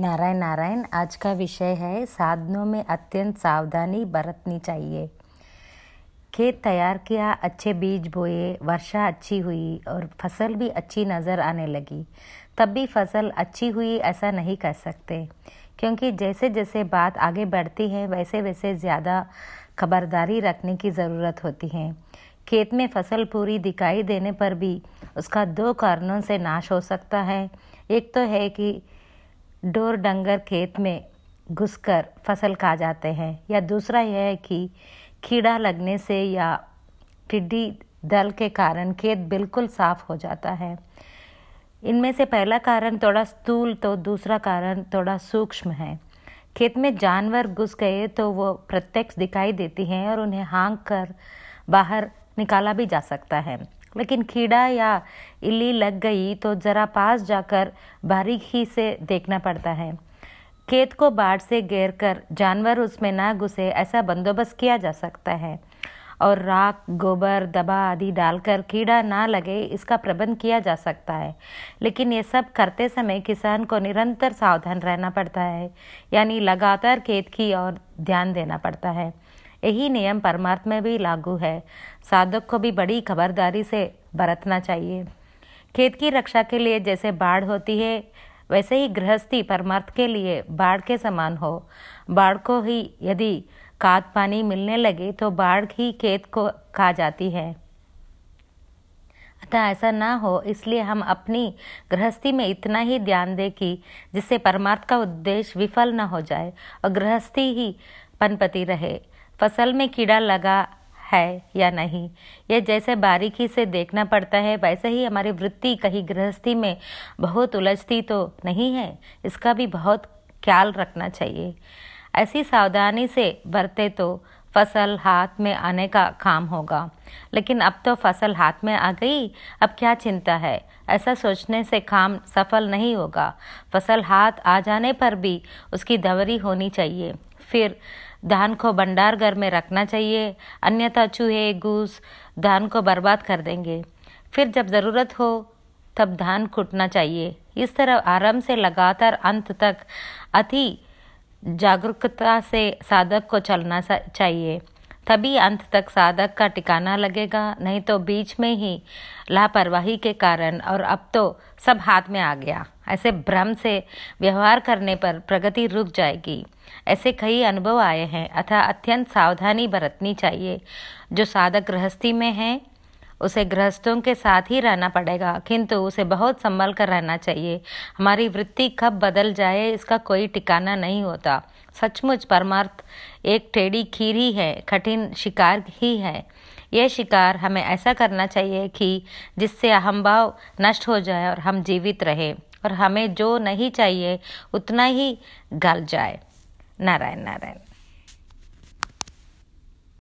नारायण नारायण आज का विषय है, साधनों में अत्यंत सावधानी बरतनी चाहिए। खेत तैयार किया, अच्छे बीज बोए, वर्षा अच्छी हुई और फ़सल भी अच्छी नज़र आने लगी। तब भी फ़सल अच्छी हुई ऐसा नहीं कह सकते, क्योंकि जैसे जैसे बात आगे बढ़ती है वैसे वैसे ज़्यादा खबरदारी रखने की ज़रूरत होती है। खेत में फ़सल पूरी दिखाई देने पर भी उसका दो कारणों से नाश हो सकता है। एक तो है कि डोर डंगर खेत में घुसकर फ़सल खा जाते हैं। या दूसरा यह है कि कीड़ा लगने से या टिड्डी दल के कारण खेत बिल्कुल साफ़ हो जाता है। इनमें से पहला कारण थोड़ा स्थूल तो दूसरा कारण थोड़ा सूक्ष्म है। खेत में जानवर घुस गए तो वो प्रत्यक्ष दिखाई देती हैं और उन्हें हाँक कर बाहर निकाला भी जा सकता है। लेकिन कीड़ा या इली लग गई तो ज़रा पास जाकर बारीकी से देखना पड़ता है। खेत को बाढ़ से घेर कर जानवर उसमें ना घुसे ऐसा बंदोबस्त किया जा सकता है। और राख, गोबर, दबा आदि डालकर कीड़ा ना लगे इसका प्रबंध किया जा सकता है। लेकिन ये सब करते समय किसान को निरंतर सावधान रहना पड़ता है, यानी लगातार खेत की ओर ध्यान देना पड़ता है। यही नियम परमार्थ में भी लागू है। साधक को भी बड़ी खबरदारी से बरतना चाहिए। खेत की रक्षा के लिए जैसे बाढ़ होती है, वैसे ही गृहस्थी परमार्थ के लिए बाढ़ के समान हो। बाढ़ को ही यदि खाद पानी मिलने लगे तो बाढ़ ही खेत को खा जाती है। अतः ऐसा ना हो, इसलिए हम अपनी गृहस्थी में इतना ही ध्यान दें कि जिससे परमार्थ का उद्देश्य विफल न हो जाए और गृहस्थी ही पनपति रहे। फ़सल में कीड़ा लगा है या नहीं? यह जैसे बारीकी से देखना पड़ता है, वैसे ही हमारी वृत्ति कहीं गृहस्थी में बहुत उलझती तो नहीं है। इसका भी बहुत ख्याल रखना चाहिए। ऐसी सावधानी से बरते तो फ़सल हाथ में आने का काम होगा। लेकिन अब तो फ़सल हाथ में आ गई, अब क्या चिंता है? ऐसा सोचने से काम सफल नहीं होगा। फ़सल हाथ आ जाने पर भी उसकी दवरी होनी चाहिए। फिर धान को भंडार घर में रखना चाहिए, अन्यथा चूहे घूस धान को बर्बाद कर देंगे। फिर जब ज़रूरत हो, तब धान कूटना चाहिए। इस तरह आराम से लगातार अंत तक अति जागरूकता से साधक को चलना चाहिए। तभी अंत तक साधक का टिकाना लगेगा, नहीं तो बीच में ही लापरवाही के कारण। और अब तो सब हाथ में आ गया। ऐसे भ्रम से व्यवहार करने पर प्रगति रुक जाएगी। ऐसे कई अनुभव आए हैं। अथा अत्यंत सावधानी बरतनी चाहिए। जो साधक गृहस्थी में है उसे गृहस्थों के साथ ही रहना पड़ेगा। किंतु उसे बहुत संभल कर रहना चाहिए। हमारी वृत्ति कब बदल जाए, इसका कोई ठिकाना नहीं होता। सचमुच परमार्थ एक टेढ़ी खीर ही है, कठिन शिकार ही है। यह शिकार हमें ऐसा करना चाहिए कि जिससे अहमभाव नष्ट हो जाए और हम जीवित रहे और हमें जो नहीं चाहिए, उतना ही गल जाए। नारायण नारायण।